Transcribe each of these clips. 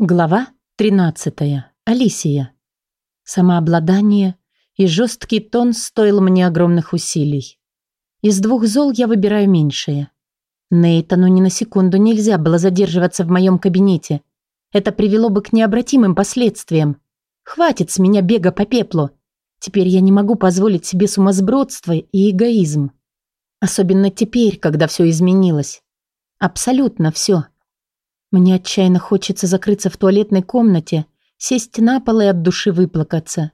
Глава 13. Алисия. Самообладание и жесткий тон стоил мне огромных усилий. Из двух зол я выбираю меньшее. Нейтану ни на секунду нельзя было задерживаться в моем кабинете. Это привело бы к необратимым последствиям. Хватит с меня бега по пеплу. Теперь я не могу позволить себе сумасбродство и эгоизм. Особенно теперь, когда все изменилось. Абсолютно все. Мне отчаянно хочется закрыться в туалетной комнате, сесть на пол и от души выплакаться.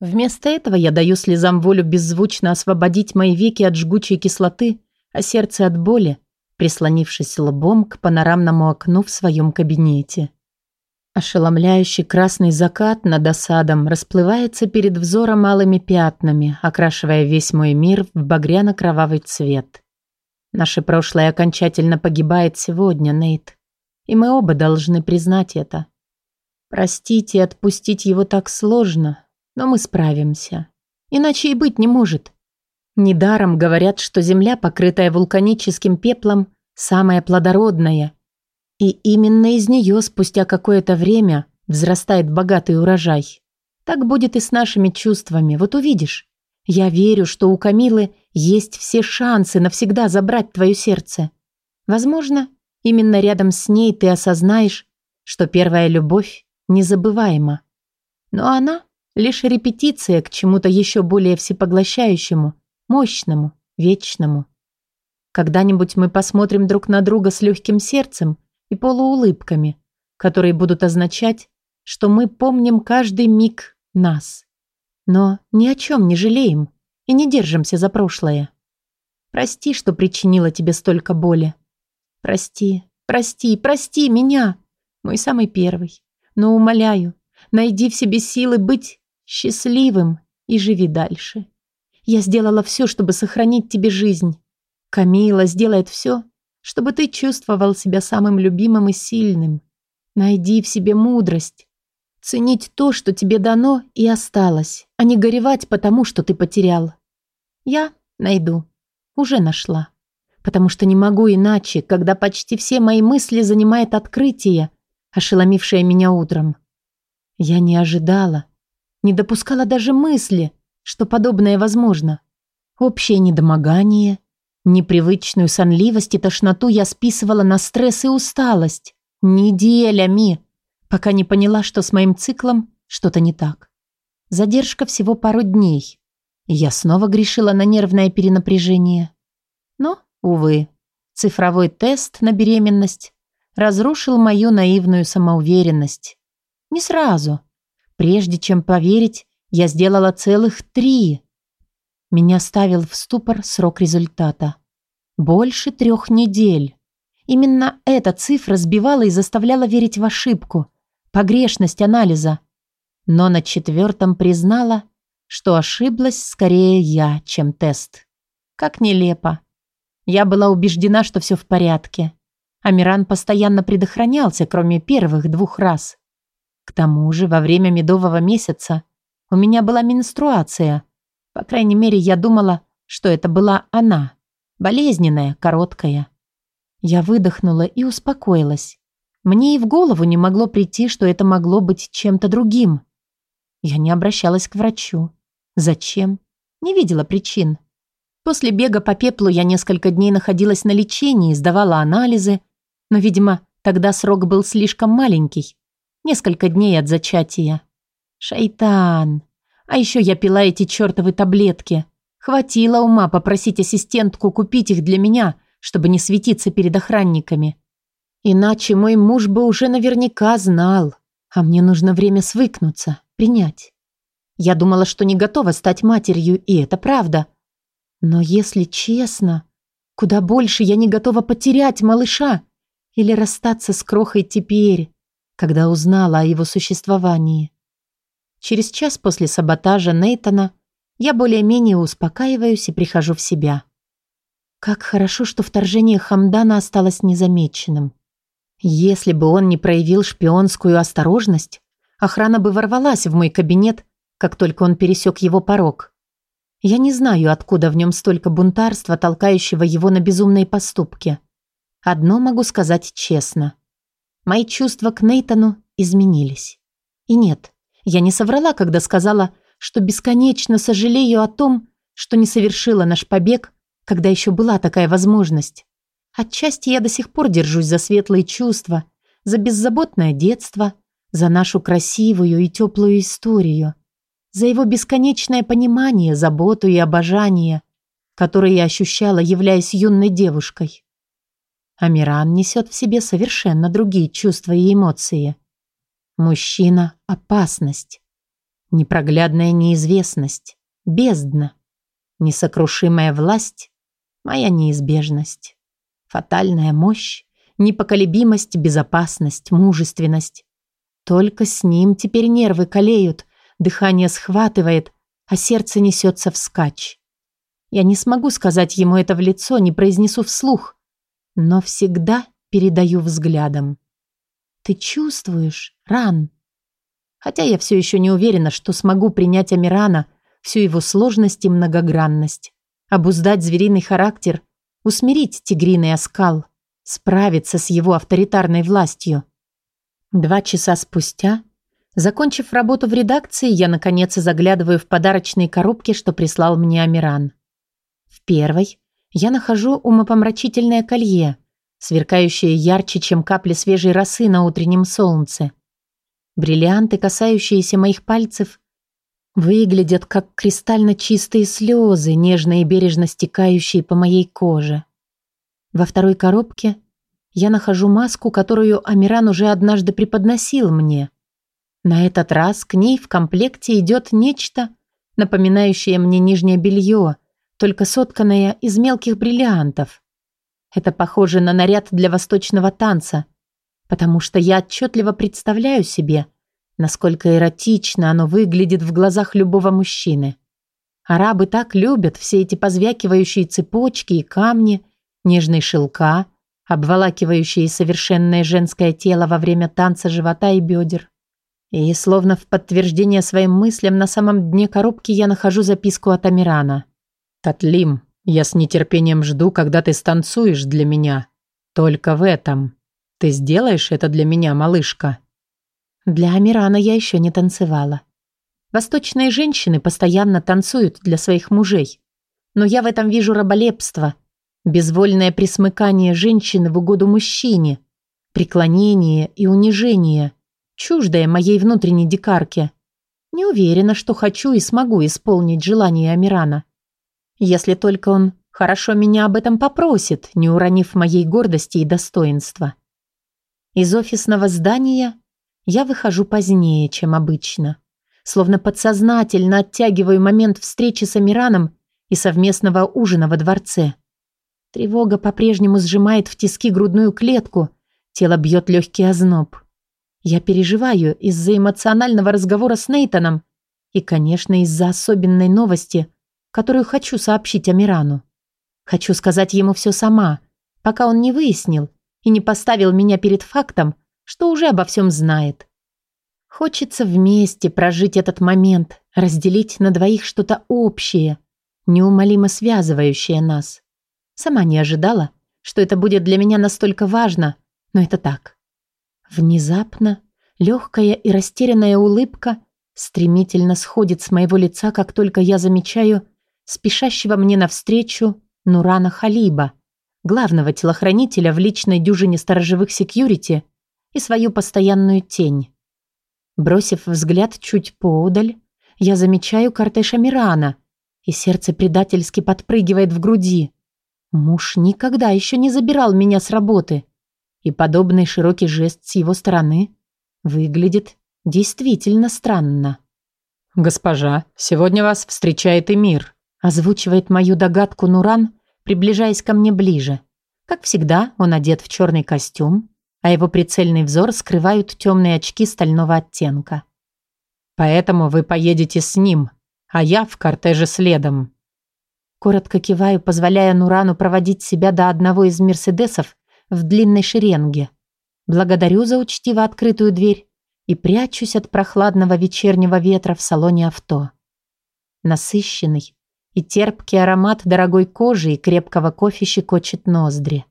Вместо этого я даю слезам волю беззвучно освободить мои веки от жгучей кислоты, а сердце от боли, прислонившись лбом к панорамному окну в своем кабинете. Ошеломляющий красный закат над осадом расплывается перед взором малыми пятнами, окрашивая весь мой мир в багряно-кровавый цвет. Наше прошлое окончательно погибает сегодня, Нейт. И мы оба должны признать это. Простить и отпустить его так сложно, но мы справимся. Иначе и быть не может. Недаром говорят, что земля, покрытая вулканическим пеплом, самая плодородная. И именно из нее спустя какое-то время взрастает богатый урожай. Так будет и с нашими чувствами, вот увидишь. Я верю, что у Камилы есть все шансы навсегда забрать твое сердце. Возможно, Именно рядом с ней ты осознаешь, что первая любовь незабываема. Но она лишь репетиция к чему-то еще более всепоглощающему, мощному, вечному. Когда-нибудь мы посмотрим друг на друга с легким сердцем и полуулыбками, которые будут означать, что мы помним каждый миг нас. Но ни о чем не жалеем и не держимся за прошлое. Прости, что причинила тебе столько боли. Прости, прости, прости меня, мой самый первый. Но умоляю, найди в себе силы быть счастливым и живи дальше. Я сделала все, чтобы сохранить тебе жизнь. Камила сделает все, чтобы ты чувствовал себя самым любимым и сильным. Найди в себе мудрость. Ценить то, что тебе дано и осталось, а не горевать потому, что ты потерял. Я найду. Уже нашла потому что не могу иначе, когда почти все мои мысли занимает открытие, ошеломившее меня утром. Я не ожидала, не допускала даже мысли, что подобное возможно. Общее недомогание, непривычную сонливость и тошноту я списывала на стресс и усталость. Неделями, пока не поняла, что с моим циклом что-то не так. Задержка всего пару дней. Я снова грешила на нервное перенапряжение. Но Увы, цифровой тест на беременность разрушил мою наивную самоуверенность. Не сразу. Прежде чем поверить, я сделала целых три. Меня ставил в ступор срок результата. Больше трех недель. Именно эта цифра сбивала и заставляла верить в ошибку, погрешность анализа. Но на четвертом признала, что ошиблась скорее я, чем тест. Как нелепо. Я была убеждена, что все в порядке. Амиран постоянно предохранялся, кроме первых двух раз. К тому же, во время медового месяца у меня была менструация. По крайней мере, я думала, что это была она. Болезненная, короткая. Я выдохнула и успокоилась. Мне и в голову не могло прийти, что это могло быть чем-то другим. Я не обращалась к врачу. Зачем? Не видела причин. После бега по пеплу я несколько дней находилась на лечении, сдавала анализы, но, видимо, тогда срок был слишком маленький. Несколько дней от зачатия. Шайтан. А еще я пила эти чертовы таблетки. Хватило ума попросить ассистентку купить их для меня, чтобы не светиться перед охранниками. Иначе мой муж бы уже наверняка знал. А мне нужно время свыкнуться, принять. Я думала, что не готова стать матерью, и это правда – но если честно, куда больше я не готова потерять малыша или расстаться с крохой теперь, когда узнала о его существовании. Через час после саботажа Нейтона я более-менее успокаиваюсь и прихожу в себя. Как хорошо, что вторжение Хамдана осталось незамеченным. Если бы он не проявил шпионскую осторожность, охрана бы ворвалась в мой кабинет, как только он пересек его порог. Я не знаю, откуда в нем столько бунтарства, толкающего его на безумные поступки. Одно могу сказать честно. Мои чувства к Нейтану изменились. И нет, я не соврала, когда сказала, что бесконечно сожалею о том, что не совершила наш побег, когда еще была такая возможность. Отчасти я до сих пор держусь за светлые чувства, за беззаботное детство, за нашу красивую и теплую историю, за его бесконечное понимание, заботу и обожание, которые я ощущала, являясь юной девушкой. Амиран несет в себе совершенно другие чувства и эмоции. Мужчина – опасность. Непроглядная неизвестность. Бездна. Несокрушимая власть – моя неизбежность. Фатальная мощь, непоколебимость, безопасность, мужественность. Только с ним теперь нервы колеют, дыхание схватывает, а сердце несется вскачь. Я не смогу сказать ему это в лицо, не произнесу вслух, но всегда передаю взглядом. Ты чувствуешь, Ран? Хотя я все еще не уверена, что смогу принять Амирана, всю его сложность и многогранность, обуздать звериный характер, усмирить тигриный оскал, справиться с его авторитарной властью. Два часа спустя, закончив работу в редакции, я наконец заглядываю в подарочные коробки, что прислал мне Амиран. В первой я нахожу умопомрачительное колье, сверкающее ярче, чем капли свежей росы на утреннем солнце. Бриллианты, касающиеся моих пальцев, выглядят как кристально чистые слезы, нежно и бережно стекающие по моей коже. Во второй коробке я нахожу маску, которую Амиран уже однажды преподносил мне. На этот раз к ней в комплекте идет нечто, напоминающее мне нижнее белье – только сотканная из мелких бриллиантов. Это похоже на наряд для восточного танца, потому что я отчетливо представляю себе, насколько эротично оно выглядит в глазах любого мужчины. Арабы так любят все эти позвякивающие цепочки и камни, нежные шелка, обволакивающие совершенное женское тело во время танца живота и бедер. И словно в подтверждение своим мыслям на самом дне коробки я нахожу записку от Амирана. «Татлим, я с нетерпением жду, когда ты станцуешь для меня. Только в этом. Ты сделаешь это для меня, малышка?» Для Амирана я еще не танцевала. Восточные женщины постоянно танцуют для своих мужей. Но я в этом вижу раболепство, безвольное присмыкание женщины в угоду мужчине, преклонение и унижение, чуждое моей внутренней дикарке. Не уверена, что хочу и смогу исполнить желание Амирана. Если только он хорошо меня об этом попросит, не уронив моей гордости и достоинства. Из офисного здания я выхожу позднее, чем обычно. Словно подсознательно оттягиваю момент встречи с Амираном и совместного ужина во дворце. Тревога по-прежнему сжимает в тиски грудную клетку, тело бьет легкий озноб. Я переживаю из-за эмоционального разговора с Нейтаном и, конечно, из-за особенной новости – которую хочу сообщить Амирану. Хочу сказать ему все сама, пока он не выяснил и не поставил меня перед фактом, что уже обо всем знает. Хочется вместе прожить этот момент, разделить на двоих что-то общее, неумолимо связывающее нас. Сама не ожидала, что это будет для меня настолько важно, но это так. Внезапно легкая и растерянная улыбка стремительно сходит с моего лица, как только я замечаю спешащего мне навстречу Нурана Халиба, главного телохранителя в личной дюжине сторожевых секьюрити и свою постоянную тень. Бросив взгляд чуть поодаль, я замечаю кортеж Амирана, и сердце предательски подпрыгивает в груди. Муж никогда еще не забирал меня с работы, и подобный широкий жест с его стороны выглядит действительно странно. «Госпожа, сегодня вас встречает Эмир», Озвучивает мою догадку Нуран, приближаясь ко мне ближе. Как всегда, он одет в черный костюм, а его прицельный взор скрывают темные очки стального оттенка. «Поэтому вы поедете с ним, а я в кортеже следом». Коротко киваю, позволяя Нурану проводить себя до одного из «Мерседесов» в длинной шеренге. Благодарю за учтиво открытую дверь и прячусь от прохладного вечернего ветра в салоне авто. Насыщенный, и терпкий аромат дорогой кожи и крепкого кофе щекочет ноздри.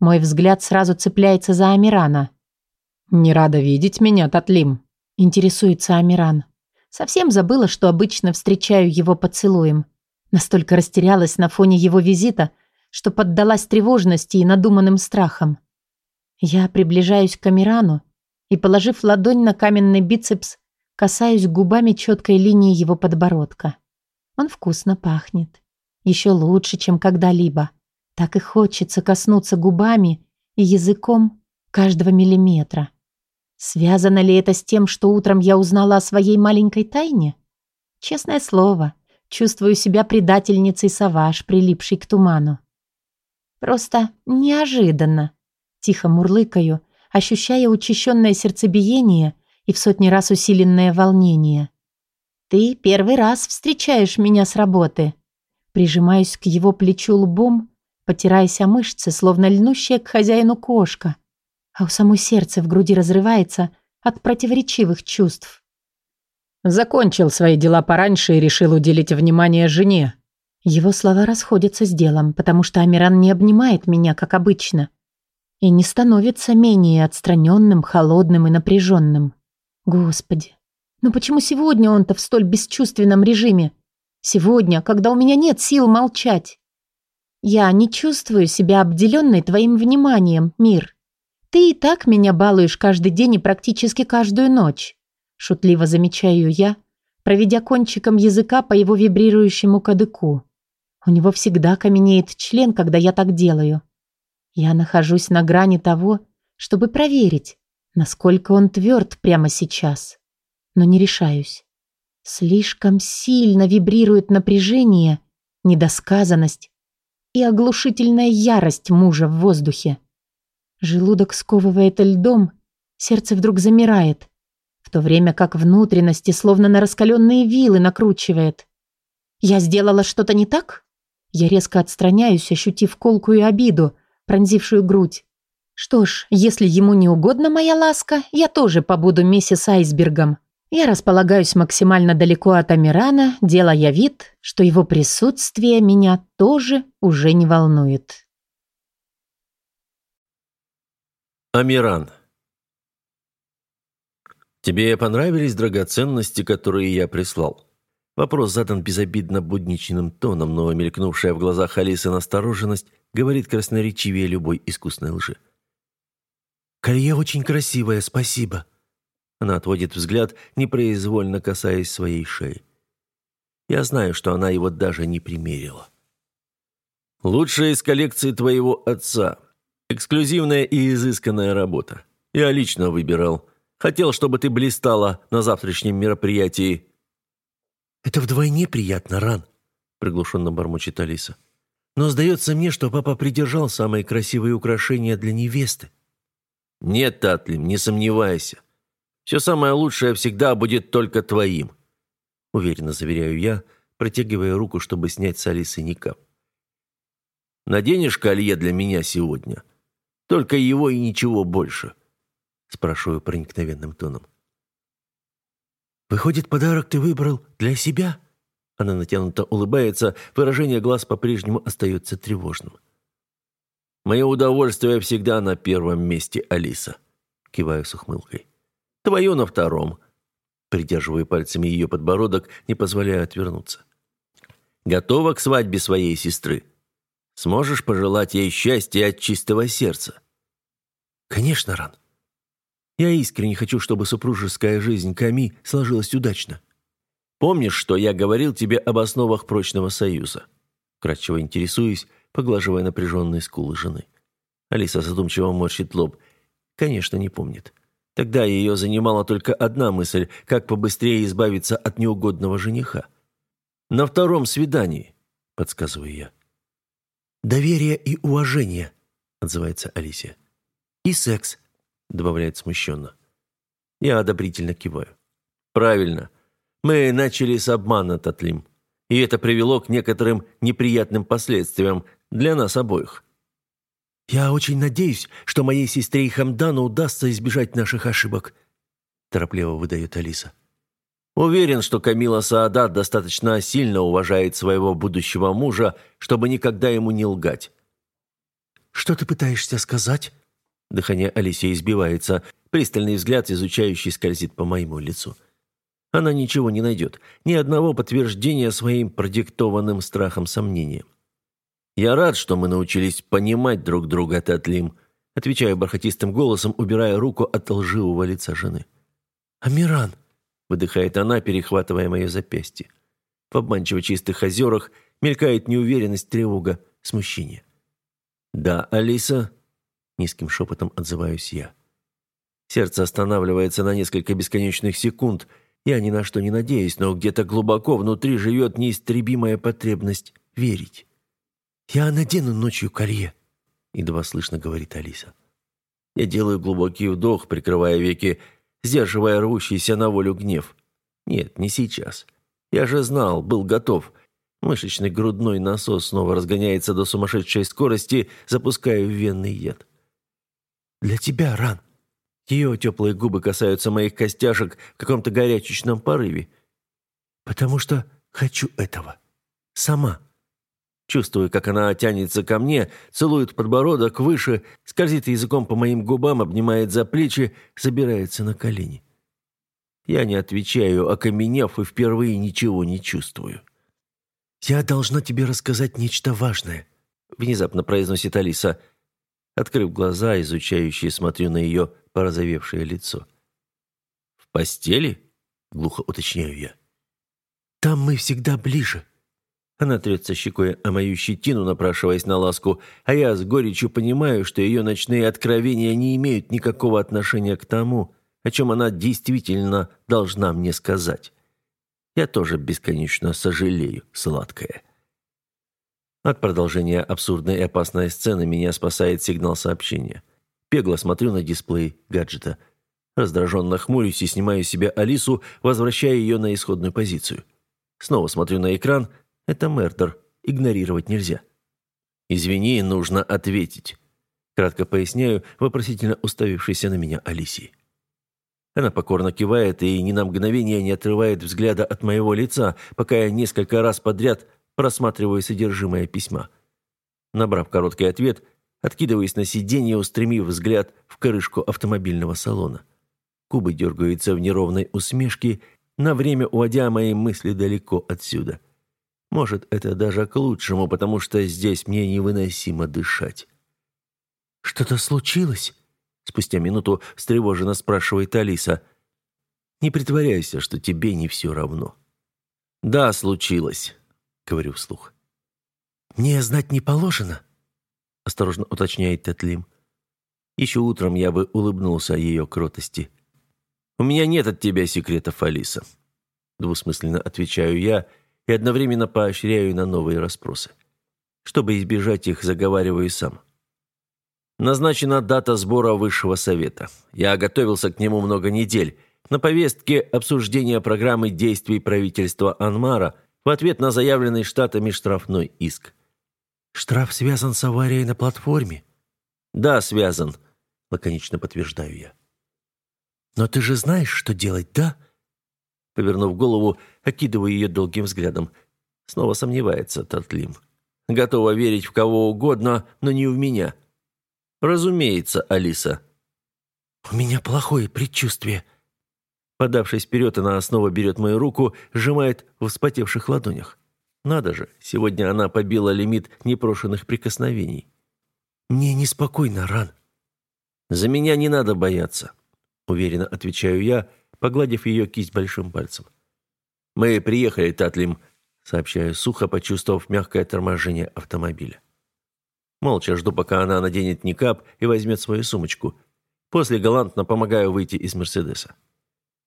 Мой взгляд сразу цепляется за Амирана. «Не рада видеть меня, Татлим?» – интересуется Амиран. Совсем забыла, что обычно встречаю его поцелуем. Настолько растерялась на фоне его визита, что поддалась тревожности и надуманным страхам. Я приближаюсь к Амирану и, положив ладонь на каменный бицепс, касаюсь губами четкой линии его подбородка. Он вкусно пахнет. Еще лучше, чем когда-либо. Так и хочется коснуться губами и языком каждого миллиметра. Связано ли это с тем, что утром я узнала о своей маленькой тайне? Честное слово, чувствую себя предательницей Саваш, прилипшей к туману. Просто неожиданно. Тихо мурлыкаю, ощущая учащенное сердцебиение и в сотни раз усиленное волнение. «Ты первый раз встречаешь меня с работы». Прижимаюсь к его плечу лбом, потираясь о мышцы, словно льнущая к хозяину кошка. А у самой сердце в груди разрывается от противоречивых чувств. Закончил свои дела пораньше и решил уделить внимание жене. Его слова расходятся с делом, потому что Амиран не обнимает меня, как обычно, и не становится менее отстраненным, холодным и напряженным. Господи, ну почему сегодня он-то в столь бесчувственном режиме? Сегодня, когда у меня нет сил молчать. Я не чувствую себя обделенной твоим вниманием, мир. Ты и так меня балуешь каждый день и практически каждую ночь. Шутливо замечаю я, проведя кончиком языка по его вибрирующему кадыку. У него всегда каменеет член, когда я так делаю. Я нахожусь на грани того, чтобы проверить, насколько он тверд прямо сейчас. Но не решаюсь. Слишком сильно вибрирует напряжение, недосказанность и оглушительная ярость мужа в воздухе. Желудок сковывает льдом, сердце вдруг замирает, в то время как внутренности словно на раскаленные вилы накручивает. Я сделала что-то не так? Я резко отстраняюсь, ощутив колкую обиду, пронзившую грудь. Что ж, если ему не угодна моя ласка, я тоже побуду миссис Айсбергом. Я располагаюсь максимально далеко от Амирана, делая вид, что его присутствие меня тоже уже не волнует. Амиран. Тебе понравились драгоценности, которые я прислал? Вопрос задан безобидно будничным тоном, но мелькнувшая в глазах Алисы настороженность говорит красноречивее любой искусной лжи. «Колье очень красивое, спасибо». Она отводит взгляд, непроизвольно касаясь своей шеи. Я знаю, что она его даже не примерила. «Лучшая из коллекции твоего отца. Эксклюзивная и изысканная работа. Я лично выбирал. Хотел, чтобы ты блистала на завтрашнем мероприятии». «Это вдвойне приятно, Ран», — приглушенно бормочет Алиса. «Но сдается мне, что папа придержал самые красивые украшения для невесты». «Нет, Татлим, не сомневайся. Все самое лучшее всегда будет только твоим», — уверенно заверяю я, протягивая руку, чтобы снять с Алисы никап. «Наденешь колье для меня сегодня? Только его и ничего больше», — спрашиваю проникновенным тоном. «Выходит, подарок ты выбрал для себя?» Она натянуто улыбается, выражение глаз по-прежнему остается тревожным. «Мое удовольствие всегда на первом месте, Алиса», — киваю с ухмылкой. «Твое на втором», — придерживаю пальцами ее подбородок, не позволяя отвернуться. «Готова к свадьбе своей сестры? Сможешь пожелать ей счастья от чистого сердца?» «Конечно, Ран. Я искренне хочу, чтобы супружеская жизнь Ками сложилась удачно». «Помнишь, что я говорил тебе об основах прочного союза?» Кратчево интересуюсь, поглаживая напряженные скулы жены. Алиса задумчиво морщит лоб. Конечно, не помнит. Тогда ее занимала только одна мысль, как побыстрее избавиться от неугодного жениха. «На втором свидании», — подсказываю я. «Доверие и уважение», — отзывается Алисия. «И секс», — добавляет смущенно. Я одобрительно киваю. «Правильно. Мы начали с обмана, Татлим и это привело к некоторым неприятным последствиям для нас обоих. «Я очень надеюсь, что моей сестре и Хамдану удастся избежать наших ошибок», торопливо выдает Алиса. Уверен, что Камила Саадат достаточно сильно уважает своего будущего мужа, чтобы никогда ему не лгать. «Что ты пытаешься сказать?» Дыхание Алисии избивается. Пристальный взгляд, изучающий, скользит по моему лицу. Она ничего не найдет, ни одного подтверждения своим продиктованным страхом сомнениям. «Я рад, что мы научились понимать друг друга, Татлим», отвечаю бархатистым голосом, убирая руку от лживого лица жены. «Амиран!» — выдыхает она, перехватывая мое запястье. В обманчиво чистых озерах мелькает неуверенность, тревога, смущение. «Да, Алиса?» — низким шепотом отзываюсь я. Сердце останавливается на несколько бесконечных секунд. Я ни на что не надеюсь, но где-то глубоко внутри живет неистребимая потребность верить. «Я надену ночью колье», — едва слышно говорит Алиса. Я делаю глубокий вдох, прикрывая веки, сдерживая рвущийся на волю гнев. Нет, не сейчас. Я же знал, был готов. Мышечный грудной насос снова разгоняется до сумасшедшей скорости, запуская в венный яд. «Для тебя, Ран!» Ее теплые губы касаются моих костяшек в каком-то горячечном порыве. «Потому что хочу этого. Сама». Чувствую, как она тянется ко мне, целует подбородок выше, скользит языком по моим губам, обнимает за плечи, забирается на колени. Я не отвечаю, окаменев и впервые ничего не чувствую. «Я должна тебе рассказать нечто важное», — внезапно произносит Алиса. Открыв глаза, изучающие, смотрю на ее порозовевшее лицо. «В постели?» — глухо уточняю я. «Там мы всегда ближе», она трется щекой о мою щетину, напрашиваясь на ласку, а я с горечью понимаю, что ее ночные откровения не имеют никакого отношения к тому, о чем она действительно должна мне сказать. Я тоже бесконечно сожалею, сладкое. От продолжения абсурдной и опасной сцены меня спасает сигнал сообщения. Бегло смотрю на дисплей гаджета. Раздраженно хмурюсь и снимаю с себя Алису, возвращая ее на исходную позицию. Снова смотрю на экран — это Мердер. Игнорировать нельзя. «Извини, нужно ответить», — кратко поясняю, вопросительно уставившейся на меня Алисии. Она покорно кивает и ни на мгновение не отрывает взгляда от моего лица, пока я несколько раз подряд просматриваю содержимое письма. Набрав короткий ответ, откидываясь на сиденье, устремив взгляд в крышку автомобильного салона. Кубы дергаются в неровной усмешке, на время уводя мои мысли далеко отсюда. — может, это даже к лучшему, потому что здесь мне невыносимо дышать. «Что-то случилось?» Спустя минуту встревоженно спрашивает Алиса. «Не притворяйся, что тебе не все равно». «Да, случилось», — говорю вслух. «Мне знать не положено?» — осторожно уточняет Тетлим. Еще утром я бы улыбнулся ее кротости. «У меня нет от тебя секретов, Алиса», — двусмысленно отвечаю я, — и одновременно поощряю на новые расспросы. Чтобы избежать их, заговариваю сам. Назначена дата сбора высшего совета. Я готовился к нему много недель. На повестке обсуждение программы действий правительства Анмара в ответ на заявленный штатами штрафной иск. «Штраф связан с аварией на платформе?» «Да, связан», — лаконично подтверждаю я. «Но ты же знаешь, что делать, да?» Повернув голову, окидываю ее долгим взглядом. Снова сомневается Татлим. Готова верить в кого угодно, но не в меня. Разумеется, Алиса. У меня плохое предчувствие. Подавшись вперед, она снова берет мою руку, сжимает в вспотевших ладонях. Надо же, сегодня она побила лимит непрошенных прикосновений. Мне неспокойно, Ран. За меня не надо бояться, уверенно отвечаю я, погладив ее кисть большим пальцем. «Мы приехали, Татлим», — сообщаю сухо, почувствовав мягкое торможение автомобиля. Молча жду, пока она наденет никап и возьмет свою сумочку. После галантно помогаю выйти из «Мерседеса».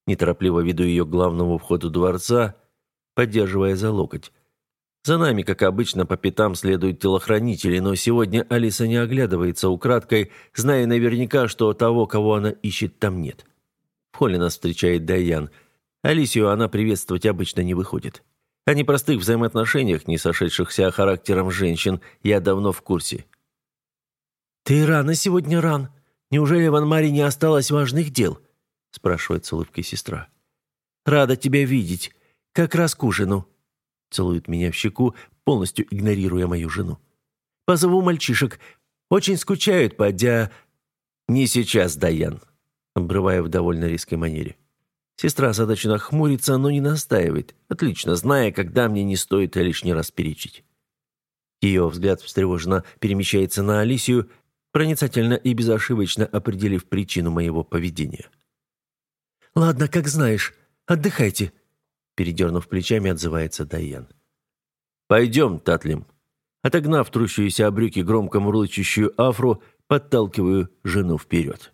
Неторопливо веду ее к главному входу дворца, поддерживая за локоть. За нами, как обычно, по пятам следуют телохранители, но сегодня Алиса не оглядывается украдкой, зная наверняка, что того, кого она ищет, там нет. — в холле нас встречает Дайян. Алисию она приветствовать обычно не выходит. О непростых взаимоотношениях, не сошедшихся характером женщин, я давно в курсе. «Ты рано сегодня ран. Неужели в Анмаре не осталось важных дел?» Спрашивает с улыбкой сестра. «Рада тебя видеть. Как раз к ужину». Целует меня в щеку, полностью игнорируя мою жену. «Позову мальчишек. Очень скучают по дя...» «Не сейчас, Даян», обрывая в довольно резкой манере. Сестра озадаченно хмурится, но не настаивает, отлично зная, когда мне не стоит лишний раз перечить. Ее взгляд встревоженно перемещается на Алисию, проницательно и безошибочно определив причину моего поведения. «Ладно, как знаешь. Отдыхайте», — передернув плечами, отзывается Дайян. «Пойдем, Татлим». Отогнав трущуюся о брюки громко мурлычущую афру, подталкиваю жену вперед.